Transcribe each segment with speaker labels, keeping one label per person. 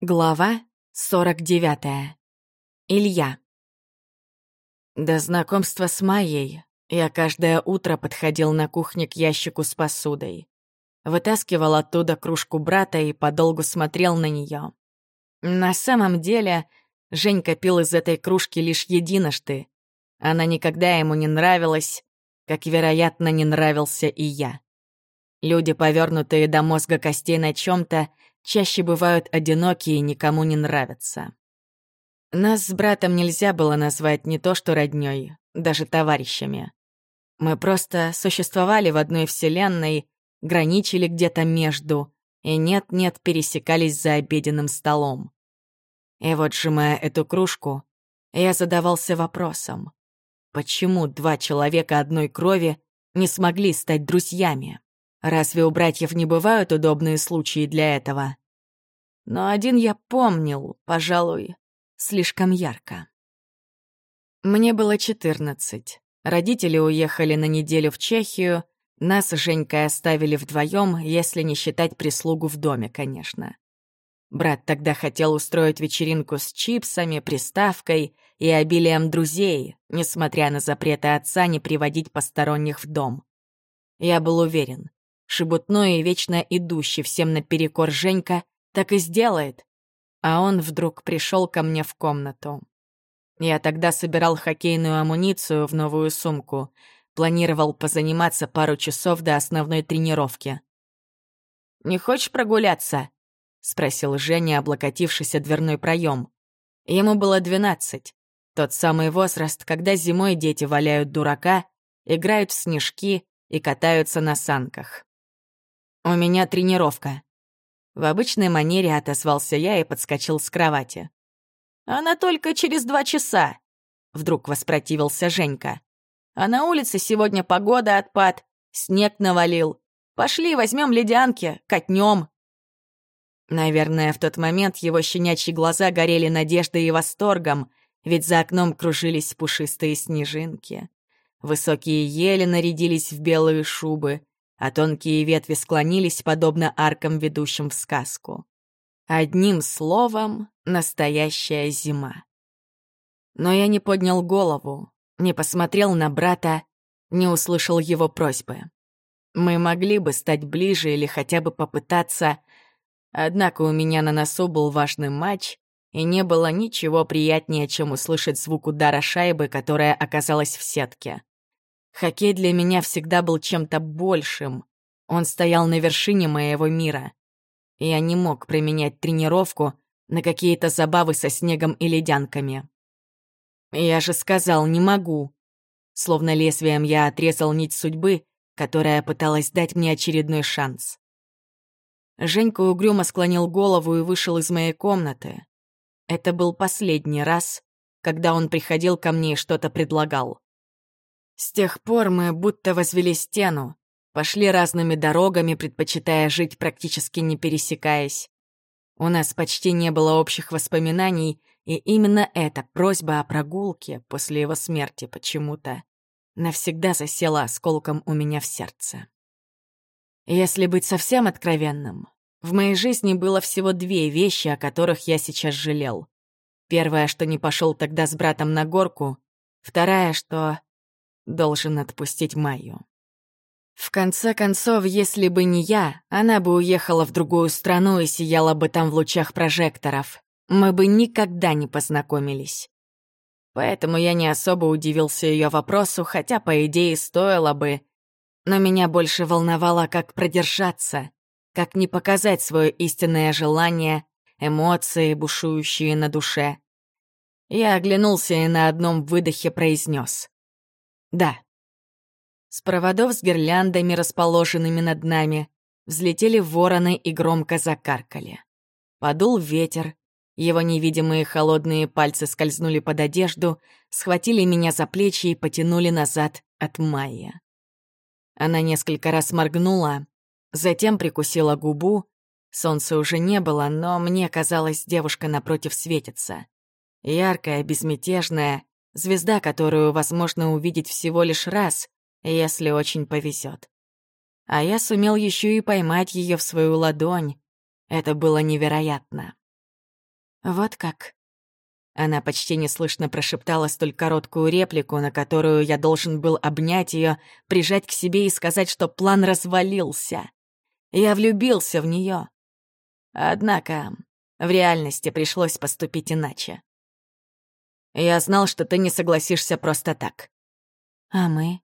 Speaker 1: Глава 49. Илья. До знакомства с Майей я каждое утро подходил на кухне к ящику с посудой. Вытаскивал оттуда кружку брата и подолгу смотрел на нее. На самом деле, Женька пил из этой кружки лишь единожды. Она никогда ему не нравилась, как, вероятно, не нравился и я. Люди, повернутые до мозга костей на чем то чаще бывают одиноки и никому не нравятся. Нас с братом нельзя было назвать не то что роднёй, даже товарищами. Мы просто существовали в одной вселенной, граничили где-то между, и нет-нет пересекались за обеденным столом. И вот, сжимая эту кружку, я задавался вопросом, почему два человека одной крови не смогли стать друзьями? Разве у братьев не бывают удобные случаи для этого? Но один я помнил, пожалуй, слишком ярко. Мне было четырнадцать. Родители уехали на неделю в Чехию, нас с Женькой оставили вдвоем, если не считать прислугу в доме, конечно. Брат тогда хотел устроить вечеринку с чипсами, приставкой и обилием друзей, несмотря на запреты отца не приводить посторонних в дом. Я был уверен, Шебутной и вечно идущий всем наперекор Женька так и сделает. А он вдруг пришел ко мне в комнату. Я тогда собирал хоккейную амуницию в новую сумку, планировал позаниматься пару часов до основной тренировки. «Не хочешь прогуляться?» — спросил Женя, облокотившись о дверной проем. Ему было двенадцать. Тот самый возраст, когда зимой дети валяют дурака, играют в снежки и катаются на санках. «У меня тренировка». В обычной манере отозвался я и подскочил с кровати. «Она только через два часа», — вдруг воспротивился Женька. «А на улице сегодня погода отпад, снег навалил. Пошли, возьмем ледянки, катнем». Наверное, в тот момент его щенячьи глаза горели надеждой и восторгом, ведь за окном кружились пушистые снежинки. Высокие ели нарядились в белые шубы, а тонкие ветви склонились, подобно аркам, ведущим в сказку. Одним словом, настоящая зима. Но я не поднял голову, не посмотрел на брата, не услышал его просьбы. Мы могли бы стать ближе или хотя бы попытаться, однако у меня на носу был важный матч, и не было ничего приятнее, чем услышать звук удара шайбы, которая оказалась в сетке. Хоккей для меня всегда был чем-то большим. Он стоял на вершине моего мира. Я не мог применять тренировку на какие-то забавы со снегом и ледянками. Я же сказал, не могу. Словно лезвием я отрезал нить судьбы, которая пыталась дать мне очередной шанс. Женька угрюмо склонил голову и вышел из моей комнаты. Это был последний раз, когда он приходил ко мне и что-то предлагал. С тех пор мы будто возвели стену, пошли разными дорогами, предпочитая жить практически не пересекаясь. У нас почти не было общих воспоминаний, и именно эта просьба о прогулке после его смерти почему-то навсегда засела осколком у меня в сердце. Если быть совсем откровенным, в моей жизни было всего две вещи, о которых я сейчас жалел. Первое, что не пошел тогда с братом на горку, вторая, что должен отпустить Майю. В конце концов, если бы не я, она бы уехала в другую страну и сияла бы там в лучах прожекторов. Мы бы никогда не познакомились. Поэтому я не особо удивился ее вопросу, хотя, по идее, стоило бы. Но меня больше волновало, как продержаться, как не показать свое истинное желание, эмоции, бушующие на душе. Я оглянулся и на одном выдохе произнес: да. С проводов с гирляндами, расположенными над нами, взлетели вороны и громко закаркали. Подул ветер, его невидимые холодные пальцы скользнули под одежду, схватили меня за плечи и потянули назад от Майя. Она несколько раз моргнула, затем прикусила губу. Солнца уже не было, но мне казалось, девушка напротив светится. Яркая, безмятежная, Звезда, которую возможно увидеть всего лишь раз, если очень повезет. А я сумел еще и поймать ее в свою ладонь. Это было невероятно. Вот как. Она почти неслышно прошептала столь короткую реплику, на которую я должен был обнять ее, прижать к себе и сказать, что план развалился. Я влюбился в нее. Однако в реальности пришлось поступить иначе. Я знал, что ты не согласишься просто так. А мы?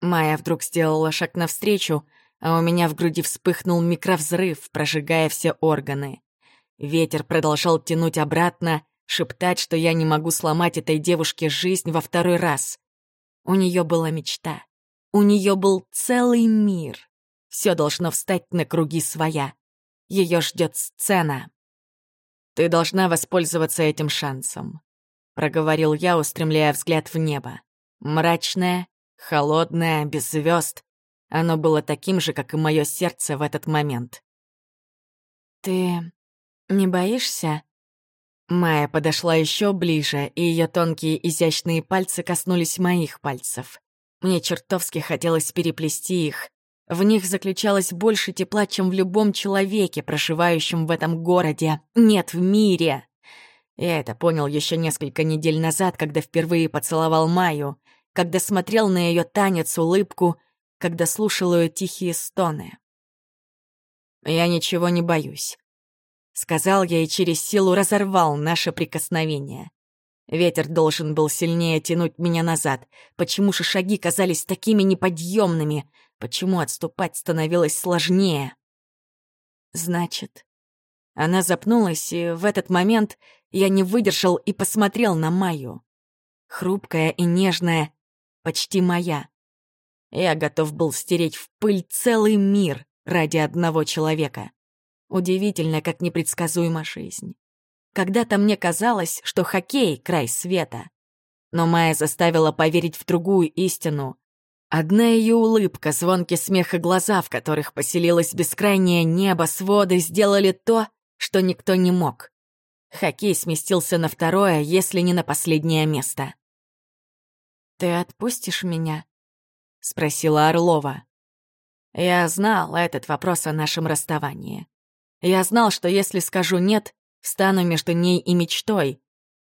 Speaker 1: Майя вдруг сделала шаг навстречу, а у меня в груди вспыхнул микровзрыв, прожигая все органы. Ветер продолжал тянуть обратно, шептать, что я не могу сломать этой девушке жизнь во второй раз. У нее была мечта. У нее был целый мир. Все должно встать на круги своя. Ее ждет сцена. Ты должна воспользоваться этим шансом проговорил я, устремляя взгляд в небо. Мрачное, холодное, без звезд. Оно было таким же, как и мое сердце в этот момент. «Ты не боишься?» Майя подошла еще ближе, и ее тонкие изящные пальцы коснулись моих пальцев. Мне чертовски хотелось переплести их. В них заключалось больше тепла, чем в любом человеке, проживающем в этом городе. Нет, в мире. Я это понял еще несколько недель назад, когда впервые поцеловал Майю, когда смотрел на ее танец, улыбку, когда слушал ее тихие стоны. «Я ничего не боюсь», — сказал я и через силу разорвал наше прикосновение. Ветер должен был сильнее тянуть меня назад. Почему же шаги казались такими неподъемными? Почему отступать становилось сложнее? Значит, она запнулась, и в этот момент я не выдержал и посмотрел на Майю. Хрупкая и нежная, почти моя. Я готов был стереть в пыль целый мир ради одного человека. Удивительно, как непредсказуема жизнь. Когда-то мне казалось, что хоккей — край света. Но Майя заставила поверить в другую истину. Одна ее улыбка, звонкий смех и глаза, в которых поселилось бескрайнее небо, своды, сделали то, что никто не мог. Хоккей сместился на второе, если не на последнее место. «Ты отпустишь меня?» — спросила Орлова. Я знал этот вопрос о нашем расставании. Я знал, что если скажу «нет», встану между ней и мечтой.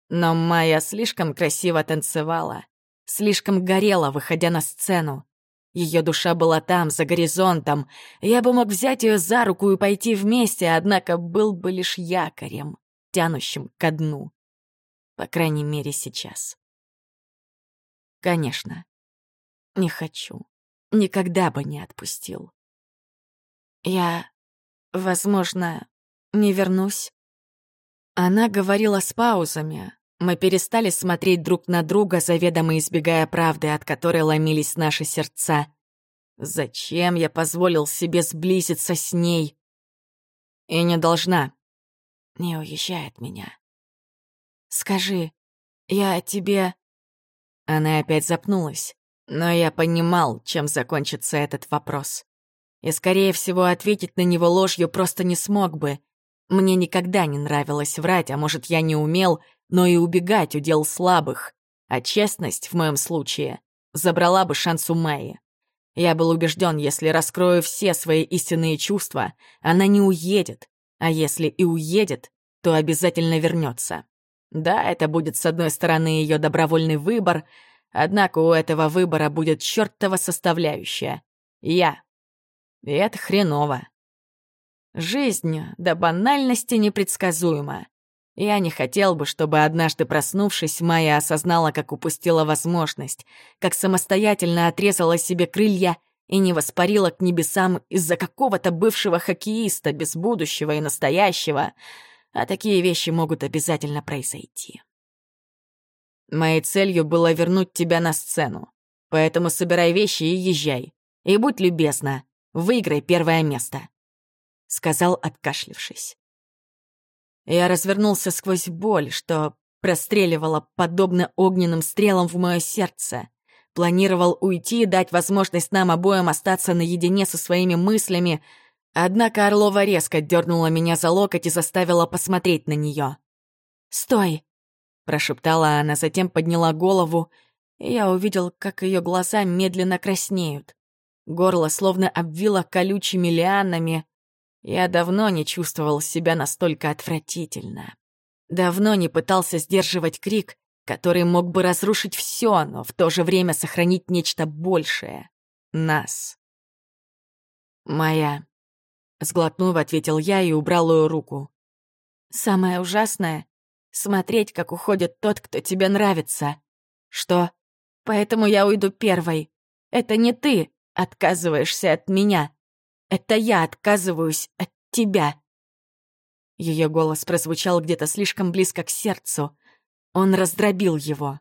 Speaker 1: Но Майя слишком красиво танцевала, слишком горела, выходя на сцену. Ее душа была там, за горизонтом. Я бы мог взять ее за руку и пойти вместе, однако был бы лишь якорем, тянущим ко дну. По крайней мере, сейчас. Конечно. Не хочу. Никогда бы не отпустил. Я, возможно, не вернусь. Она говорила с паузами, мы перестали смотреть друг на друга, заведомо избегая правды, от которой ломились наши сердца. Зачем я позволил себе сблизиться с ней? И не должна. Не уезжай меня. Скажи, я тебе... Она опять запнулась, но я понимал, чем закончится этот вопрос. И, скорее всего, ответить на него ложью просто не смог бы. Мне никогда не нравилось врать, а может, я не умел, но и убегать удел слабых. А честность, в моем случае, забрала бы шанс у Майи. Я был убежден, если раскрою все свои истинные чувства, она не уедет, а если и уедет, то обязательно вернется. Да, это будет, с одной стороны, ее добровольный выбор, однако у этого выбора будет чертова составляющая. Я. И это хреново. Жизнь до банальности непредсказуема. Я не хотел бы, чтобы однажды проснувшись, Майя осознала, как упустила возможность, как самостоятельно отрезала себе крылья и не воспарила к небесам из-за какого-то бывшего хоккеиста без будущего и настоящего. А такие вещи могут обязательно произойти. Моей целью было вернуть тебя на сцену. Поэтому собирай вещи и езжай. И будь любезна, выиграй первое место», — сказал, откашлившись. Я развернулся сквозь боль, что простреливала подобно огненным стрелам в мое сердце. Планировал уйти и дать возможность нам обоим остаться наедине со своими мыслями, однако Орлова резко дернула меня за локоть и заставила посмотреть на нее. «Стой!» — прошептала она, затем подняла голову, и я увидел, как ее глаза медленно краснеют. Горло словно обвило колючими лианами, я давно не чувствовал себя настолько отвратительно. Давно не пытался сдерживать крик, который мог бы разрушить все, но в то же время сохранить нечто большее — нас. «Моя», — сглотнув, ответил я и убрал ее руку. «Самое ужасное — смотреть, как уходит тот, кто тебе нравится. Что? Поэтому я уйду первой. Это не ты отказываешься от меня. Это я отказываюсь от тебя». Ее голос прозвучал где-то слишком близко к сердцу. Он раздробил его.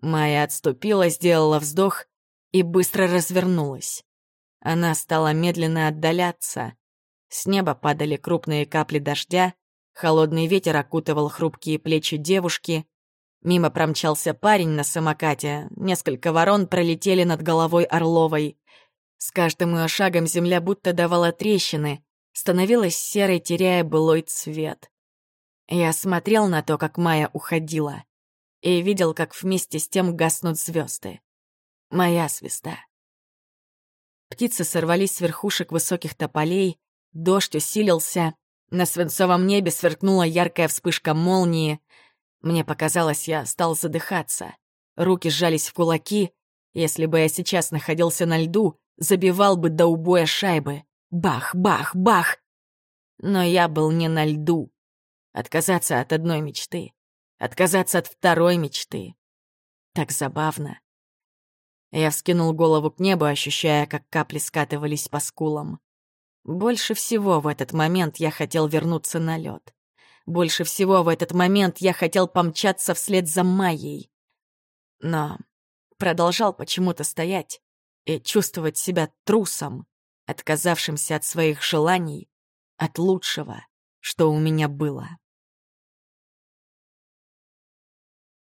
Speaker 1: Майя отступила, сделала вздох и быстро развернулась. Она стала медленно отдаляться. С неба падали крупные капли дождя, холодный ветер окутывал хрупкие плечи девушки. Мимо промчался парень на самокате, несколько ворон пролетели над головой Орловой. С каждым ее шагом земля будто давала трещины, становилась серой, теряя былой цвет. Я смотрел на то, как Майя уходила, и видел, как вместе с тем гаснут звезды. Моя звезда. Птицы сорвались с верхушек высоких тополей, дождь усилился, на свинцовом небе сверкнула яркая вспышка молнии. Мне показалось, я стал задыхаться. Руки сжались в кулаки. Если бы я сейчас находился на льду, забивал бы до убоя шайбы. Бах, бах, бах! Но я был не на льду. Отказаться от одной мечты. Отказаться от второй мечты. Так забавно. Я вскинул голову к небу, ощущая, как капли скатывались по скулам. Больше всего в этот момент я хотел вернуться на лед. Больше всего в этот момент я хотел помчаться вслед за Майей. Но продолжал почему-то стоять и чувствовать себя трусом, отказавшимся от своих желаний, от лучшего, что у меня было.